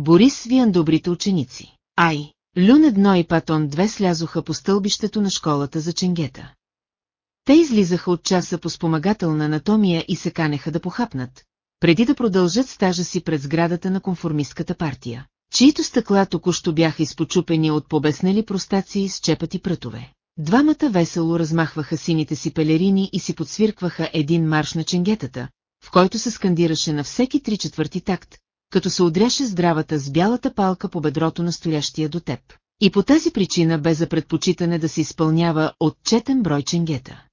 Борис Виан добрите ученици. Ай, Люн едно и Патон две слязоха по стълбището на школата за ченгета. Те излизаха от часа по спомагателна анатомия и се канеха да похапнат, преди да продължат стажа си пред сградата на конформистката партия, чието стъкла току-що бяха изпочупени от побеснели простаци с чепати прътове. Двамата весело размахваха сините си пелерини и си подсвиркваха един марш на ченгетата, в който се скандираше на всеки три четвърти такт, като се удряше здравата с бялата палка по бедрото на стоящия до теб. И по тази причина бе за предпочитане да се изпълнява отчетен брой ченгета.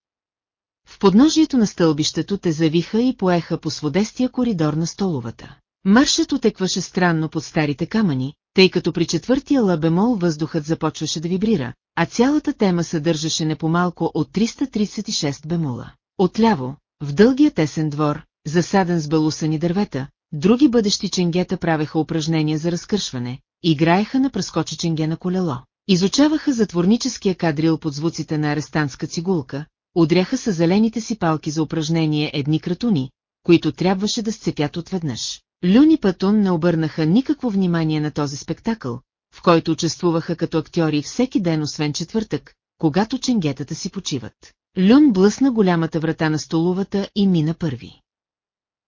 В подножието на стълбището те завиха и поеха по сводестия коридор на столовата. Маршът отекваше странно под старите камъни, тъй като при четвъртия лабемол въздухът започваше да вибрира, а цялата тема съдържаше не по-малко от 336 бемола. Отляво, в дългия тесен двор, засаден с балусани дървета, други бъдещи ченгета правеха упражнения за разкършване, играеха на прескочи ченге на колело. Изучаваха затворническия кадрил под звуците на арестантска цигулка, удряха с зелените си палки за упражнение едни кратуни, които трябваше да сцепят отведнъж. Люн и Патун не обърнаха никакво внимание на този спектакъл, в който участвуваха като актьори всеки ден освен четвъртък, когато ченгетата си почиват. Люн блъсна голямата врата на столовата и мина първи.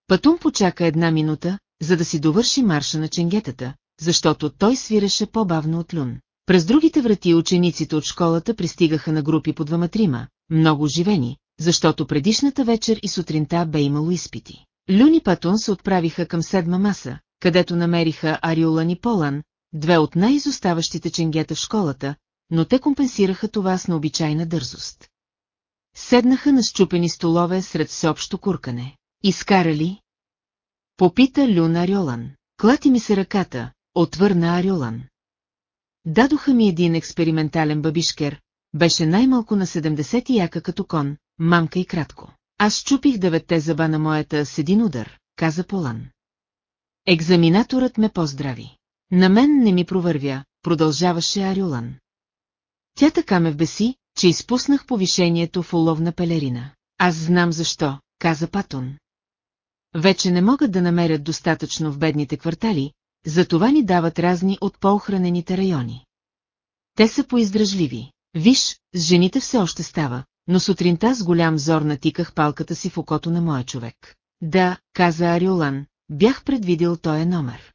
Патун почака една минута, за да си довърши марша на ченгетата, защото той свиреше по-бавно от Люн. През другите врати учениците от школата пристигаха на групи по двама-трима, много оживени, защото предишната вечер и сутринта бе имало изпити. Люн и Патун се отправиха към седма маса, където намериха Ариолан и Полан, две от най-изоставащите ченгета в школата, но те компенсираха това с необичайна дързост. Седнаха на щупени столове сред всеобщо куркане. Изкарали? Попита Люн Ариолан. Клати ми се ръката, отвърна Ариолан. Дадоха ми един експериментален бабишкер, беше най-малко на 70 яка като кон, мамка и кратко. Аз чупих деветте зъба на моята с един удар, каза Полан. Екзаминаторът ме поздрави. На мен не ми провървя, продължаваше Ариолан. Тя така ме вбеси, че изпуснах повишението в уловна пелерина. Аз знам защо, каза Патон. Вече не могат да намерят достатъчно в бедните квартали, затова ни дават разни от по-охранените райони. Те са поиздръжливи. Виж, с жените все още става, но сутринта с голям зор натиках палката си в окото на моя човек. Да, каза Ариолан, бях предвидил този номер.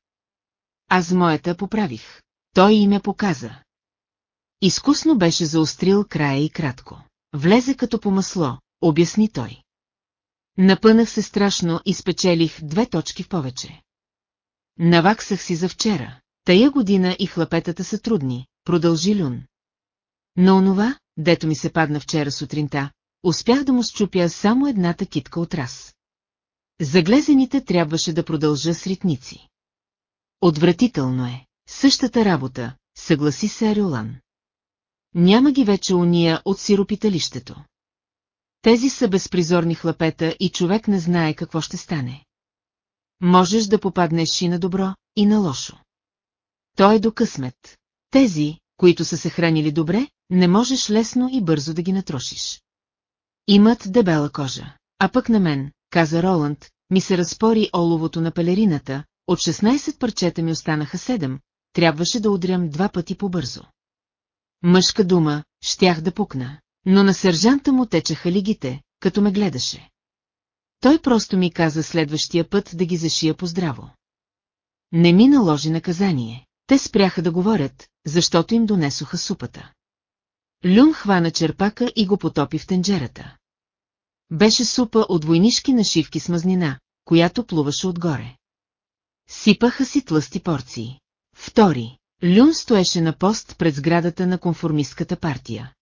Аз моята поправих. Той и ме показа. Изкусно беше заострил края и кратко. Влезе като по масло, обясни той. Напънах се страшно и спечелих две точки в повече. Наваксах си за вчера. Тая година и хлапетата са трудни, продължи Люн. Но онова, дето ми се падна вчера сутринта, успях да му счупя само едната китка от раз. Заглезените трябваше да продължа с ритници. Отвратително е. Същата работа, съгласи се Ариолан. Няма ги вече уния от сиропиталището. Тези са безпризорни хлапета и човек не знае какво ще стане. Можеш да попаднеш и на добро, и на лошо. Той е до късмет. Тези, които са се хранили добре, не можеш лесно и бързо да ги натрошиш. Имат дебела кожа. А пък на мен, каза Роланд, ми се разпори оловото на пелерината, от 16 парчета ми останаха 7, трябваше да удрям два пъти по-бързо. Мъжка дума, щях да пукна, но на сержанта му течеха лигите, като ме гледаше. Той просто ми каза следващия път да ги зашия по-здраво. Не ми наложи наказание. Те спряха да говорят, защото им донесоха супата. Люн хвана черпака и го потопи в тенджерата. Беше супа от войнишки нашивки с мазнина, която плуваше отгоре. Сипаха си тлъсти порции. Втори. Люн стоеше на пост пред сградата на конформистката партия.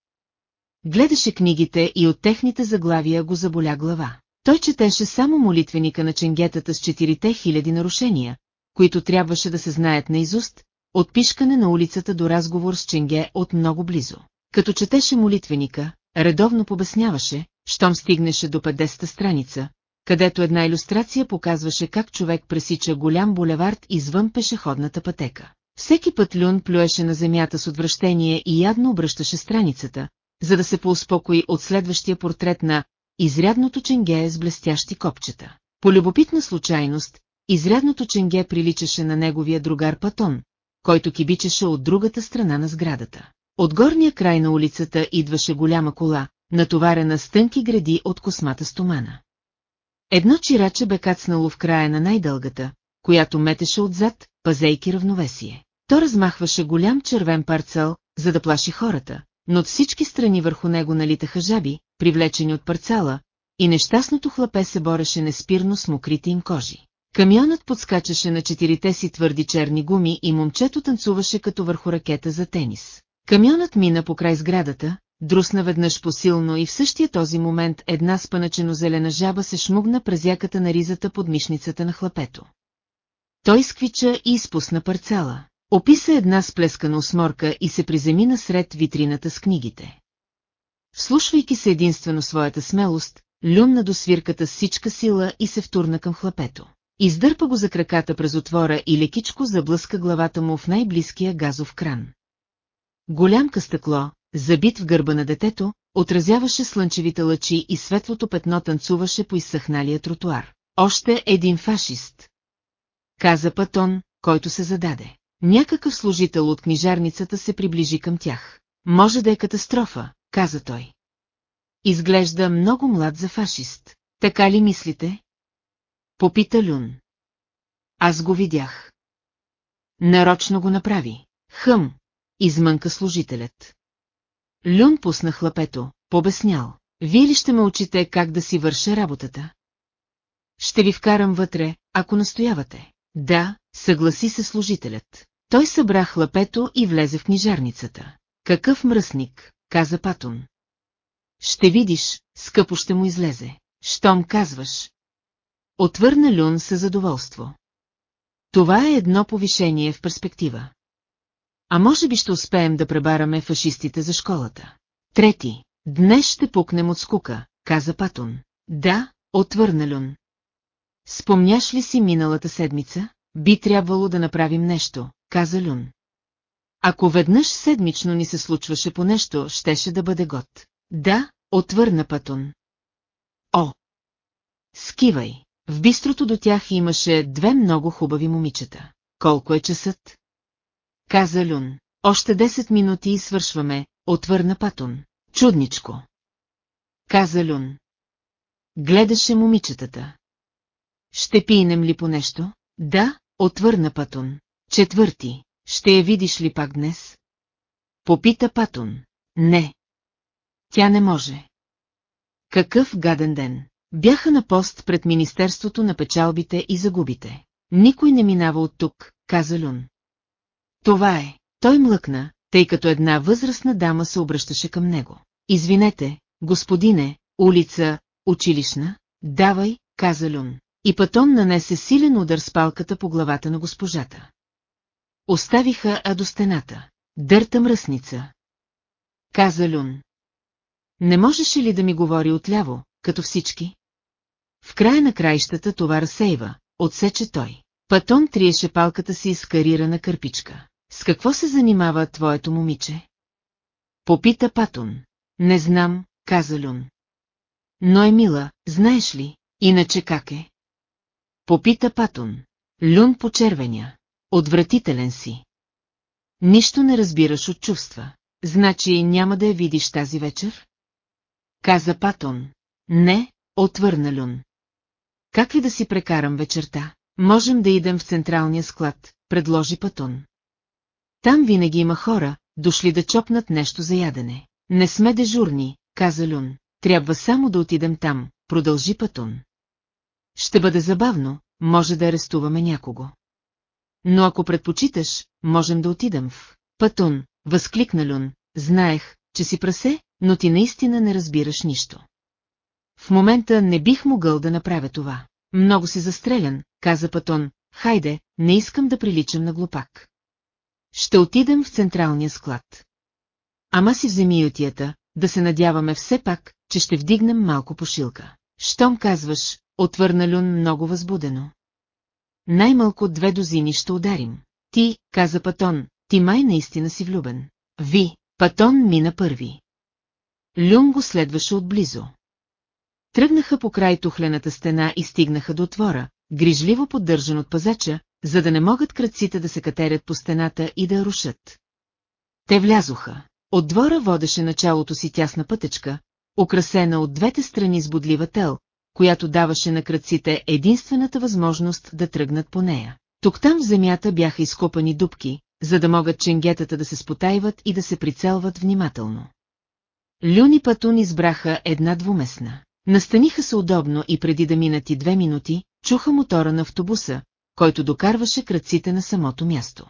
Гледаше книгите и от техните заглавия го заболя глава. Той четеше само молитвеника на ченгетата с четирите хиляди нарушения, които трябваше да се знаят наизуст, от пишкане на улицата до разговор с ченге от много близо. Като четеше молитвеника, редовно побесняваше, щом стигнеше до 50-та страница, където една иллюстрация показваше как човек пресича голям булевард извън пешеходната пътека. Всеки път Люн плюеше на земята с отвращение и ядно обръщаше страницата, за да се поуспокои от следващия портрет на изрядното ченгее с блестящи копчета. По любопитна случайност, изрядното ченге приличаше на неговия другар Патон, който кибичеше от другата страна на сградата. От горния край на улицата идваше голяма кола, натоварена с тънки гради от космата стомана. Едно чираче бе кацнало в края на най-дългата, която метеше отзад, пазейки равновесие. То размахваше голям червен парцел, за да плаши хората, но от всички страни върху него налитаха жаби, привлечени от парцала, и нещастното хлапе се бореше неспирно с мокрите им кожи. Камионът подскачаше на четирите си твърди черни гуми и момчето танцуваше като върху ракета за тенис. Камионът мина по край сградата, друсна веднъж посилно и в същия този момент една спъначено-зелена жаба се шмугна през яката на ризата под мишницата на хлапето. Той сквича и изпусна парцала. Описа една сплескана осморка и се приземи насред витрината с книгите. Вслушвайки се единствено своята смелост, люмна до свирката с всичка сила и се втурна към хлапето. Издърпа го за краката през отвора и лекичко заблъска главата му в най-близкия газов кран. Голям стъкло, забит в гърба на детето, отразяваше слънчевите лъчи и светлото петно танцуваше по изсъхналия тротуар. Още един фашист. Каза Патон, който се зададе. Някакъв служител от книжарницата се приближи към тях. Може да е катастрофа, каза той. Изглежда много млад за фашист. Така ли мислите? Попита Люн. Аз го видях. Нарочно го направи. Хъм, измънка служителят. Люн пусна хлапето, побеснял. Вие ли ще ме учите как да си върша работата? Ще ви вкарам вътре, ако настоявате. Да, съгласи се служителят. Той събра хлапето и влезе в книжарницата. Какъв мръсник, каза Патон. Ще видиш, скъпо ще му излезе. Щом казваш. Отвърна Люн със задоволство. Това е едно повишение в перспектива. А може би ще успеем да пребараме фашистите за школата. Трети. Днес ще пукнем от скука, каза Патон. Да, отвърна Люн. Спомняш ли си миналата седмица? Би трябвало да направим нещо, каза Люн. Ако веднъж седмично ни се случваше по нещо, щеше да бъде год. Да, отвърна Патон. О! Скивай. В бистрото до тях имаше две много хубави момичета. Колко е часът? Каза Люн. Още 10 минути и свършваме, отвърна Патон. Чудничко. Каза Люн. Гледаше момичетата. Ще пинем ли по нещо? Да, отвърна Патон. Четвърти. Ще я видиш ли пак днес? Попита Патон. Не. Тя не може. Какъв гаден ден. Бяха на пост пред Министерството на печалбите и загубите. Никой не минава от тук, каза Люн. Това е. Той млъкна, тъй като една възрастна дама се обръщаше към него. Извинете, господине, улица, училищна, давай, каза Люн. И Патон нанесе силен удар с палката по главата на госпожата. Оставиха а до стената. Дърта мръсница. Каза Люн. Не можеше ли да ми говори отляво, като всички? В края на краищата това разсейва, отсече той. Патон триеше палката си с карирана кърпичка. С какво се занимава твоето момиче? Попита Патон. Не знам, каза Люн. Но е мила, знаеш ли, иначе как е? Попита Патон. Люн почервеня. Отвратителен си. Нищо не разбираш от чувства. Значи няма да я видиш тази вечер? Каза Патон. Не, отвърна Люн. Как ли да си прекарам вечерта? Можем да идем в централния склад, предложи Патон. Там винаги има хора, дошли да чопнат нещо за ядене. Не сме дежурни, каза Люн. Трябва само да отидем там, продължи Патон. Ще бъде забавно, може да арестуваме някого. Но ако предпочиташ, можем да отидем в Патун, възкликна Люн, знаех, че си прасе, но ти наистина не разбираш нищо. В момента не бих могъл да направя това. Много си застрелян, каза Патон, хайде, не искам да приличам на глупак. Ще отидем в централния склад. Ама си вземи ютията, да се надяваме все пак, че ще вдигнем малко пошилка. Щом казваш, отвърна Люн много възбудено. Най-малко две дозини ще ударим. Ти, каза Патон, ти май наистина си влюбен. Ви, Патон мина първи. Люн го следваше отблизо. Тръгнаха по край тухлената стена и стигнаха до отвора, грижливо поддържан от пазача, за да не могат кръците да се катерят по стената и да я рушат. Те влязоха. От двора водеше началото си тясна пътечка, украсена от двете страни с бодлива тел, която даваше на кръците единствената възможност да тръгнат по нея. Тук-там в земята бяха изкопани дубки, за да могат ченгетата да се спотайват и да се прицелват внимателно. Люни Патун избраха една двуместна. Настаниха се удобно и преди да минат и две минути, чуха мотора на автобуса, който докарваше кръците на самото място.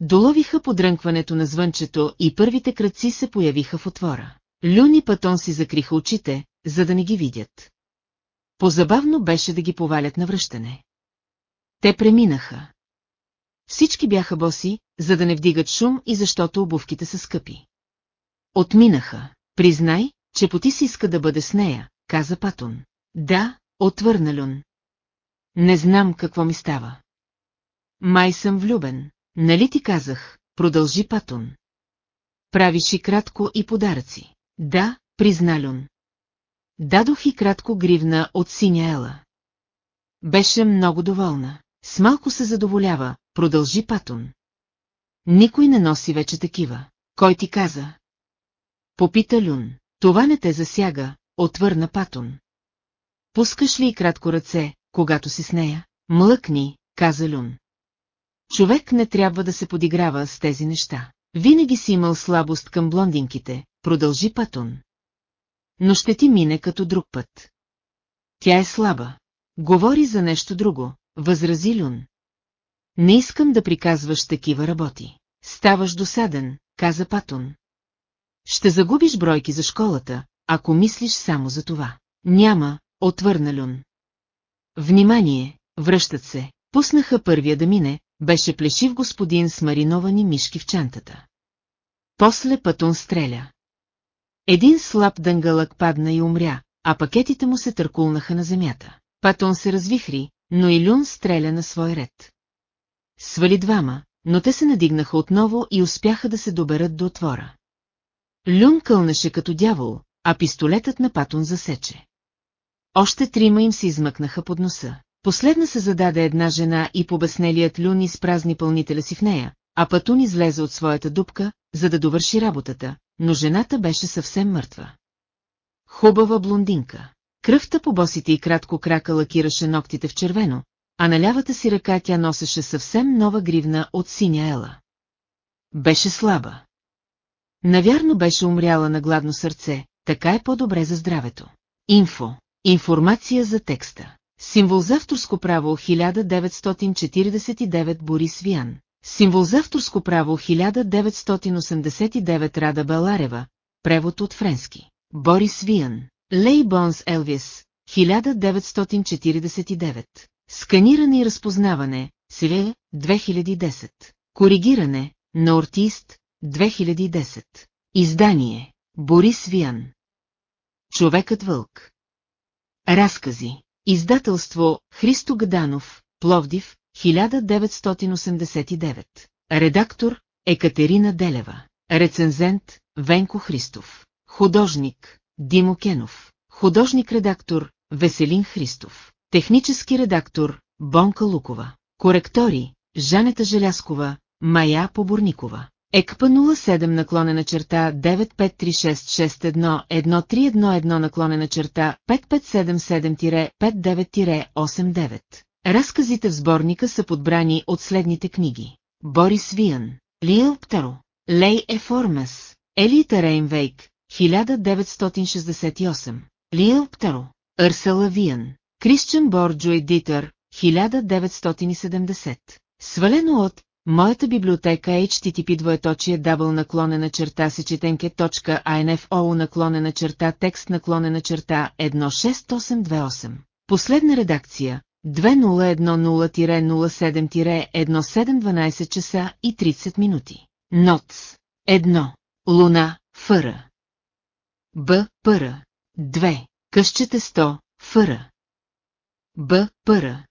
Доловиха подрънкването на звънчето и първите кръци се появиха в отвора. Люни Патон си закриха очите, за да не ги видят. Позабавно беше да ги повалят на връщане. Те преминаха. Всички бяха боси, за да не вдигат шум и защото обувките са скъпи. Отминаха. Признай, че поти си иска да бъде с нея, каза Патун. Да, отвърна Люн. Не знам какво ми става. Май съм влюбен, нали ти казах, продължи Патун. Правиш и кратко и подаръци. Да, призна Люн. Дадох и кратко гривна от синя ела. Беше много доволна. С малко се задоволява, продължи Патун. Никой не носи вече такива. Кой ти каза? Попита Люн. Това не те засяга, отвърна Патун. Пускаш ли и кратко ръце, когато си с нея? Млъкни, каза Люн. Човек не трябва да се подиграва с тези неща. Винаги си имал слабост към блондинките, продължи Патун. Но ще ти мине като друг път. Тя е слаба. Говори за нещо друго, възрази Люн. Не искам да приказваш такива работи. Ставаш досаден, каза Патун. Ще загубиш бройки за школата, ако мислиш само за това. Няма, отвърна Люн. Внимание, връщат се. Пуснаха първия да мине, беше плешив господин с мариновани мишки в чантата. После Патун стреля. Един слаб дънгълък падна и умря, а пакетите му се търкулнаха на земята. Патон се развихри, но и Люн стреля на свой ред. Свали двама, но те се надигнаха отново и успяха да се доберат до отвора. Люн кълнеше като дявол, а пистолетът на Патон засече. Още трима им се измъкнаха под носа. Последна се зададе една жена и побеснелият Люн изпразни пълнителя си в нея, а Патун излезе от своята дупка, за да довърши работата, но жената беше съвсем мъртва. Хубава блондинка. Кръвта по босите и кратко крака лакираше ногтите в червено, а на лявата си ръка тя носеше съвсем нова гривна от синя ела. Беше слаба. Навярно беше умряла на гладно сърце, така е по-добре за здравето. Инфо. Информация за текста. Символ за авторско право 1949 Борис Виян. Символ за авторско право 1989 Рада Баларева. Превод от френски. Борис Виян. Лей Бонс Елвис. 1949. Сканиране и разпознаване. Севе. 2010. Коригиране. На артист. 2010. Издание. Борис Виян. Човекът вълк. Разкази. Издателство Христо Гаданов, Пловдив, 1989. Редактор Екатерина Делева. Рецензент Венко Христов. Художник Димо Кенов. Художник-редактор Веселин Христов. Технически редактор Бонка Лукова. Коректори Жанета Желяскова, Мая Поборникова. ЕКПА 07 наклонена черта 9536611-1311 наклонена черта 5577-59-89. Разказите в сборника са подбрани от следните книги. Борис Виян, Лиел Птаро, Лей Еформес, Елита Рейнвейк, 1968, Лиел Птаро,Ърсела Виян, Кристиан Борджо Едитър, 1970. Свалено от Моята библиотека http двоеточие дабл наклонена черта сечетенке.info наклонена черта текст наклонена черта 16828. Последна редакция 2010-07-1712 часа и 30 минути. Ноц. 1. Луна. Фъра. Б. Пъра. 2. Къщете 100. Фъра. Б. Пъра.